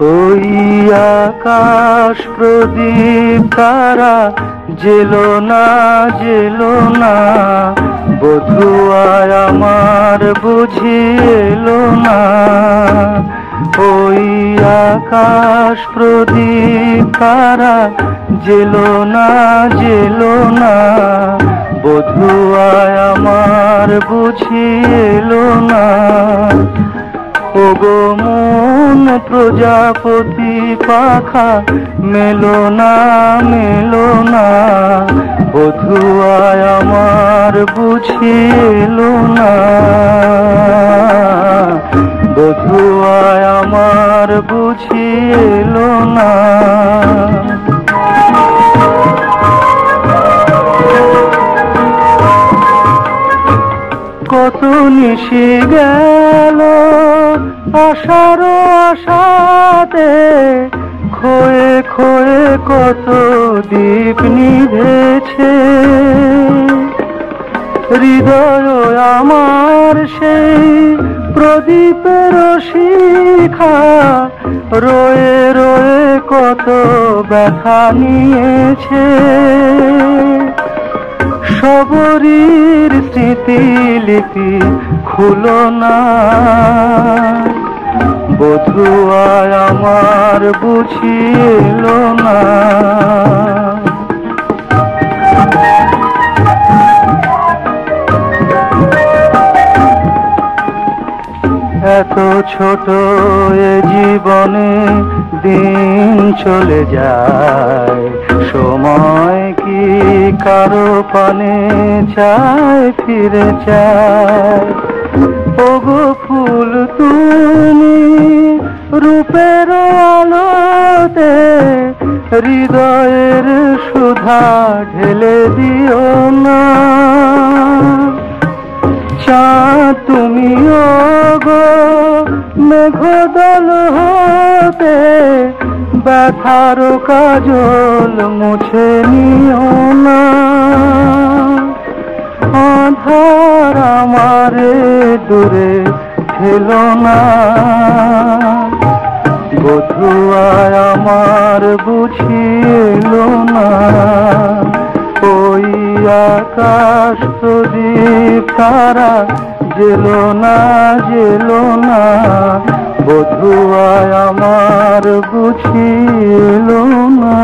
ওই আকাশ প্রদীপ তারা জেলো না জেলো না। বধুয়ায় আমার বুঝি এলো না। ওই আকাশ প্রদীপ তারা জেলো না জেলো না। বধুয়ায় আমার বুঝি এলো না। ওগো প্রজাপতি পাখা, মেলো না মেলো না। বধুয়ায় আমার বুঝিলো না। বধুয়ায় আমার বুঝিলো না। কত নিশি গেল আশার আশাতে খয়ে খয়ে কত দ্বীপ নিভেছে। হৃদয় আমার সেই প্রদীপের শিখা, রয়ে রয়ে কত ব্যথা নিয়েছে। সবরীর স্মৃতিলিপি খুলো না। বধুয়ায় আমার বুঝিল না। এত ছোট এ জীবনে দিন চলে যায়, সময় কি কারও পানে চায় ফিরে চায় ওগো ফুল তুমি রূপের আলোতে হৃদয়ের সুধা ঢেলে দিও না। চাঁদ তুমি গো মেঘদল হতে ব্যথার কাজল মুছে নিও না। আধার আমারে দূরে ছিল না। আকাশ প্রদীপ তারা জেলো না জেলো না। বধুয়ায় আমার বুঝিল না।